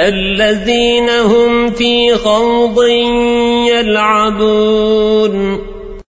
الذين هم في خوض يلعبون.